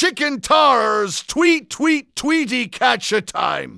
Chicken Tars Tweet Tweet Tweety catch a Time.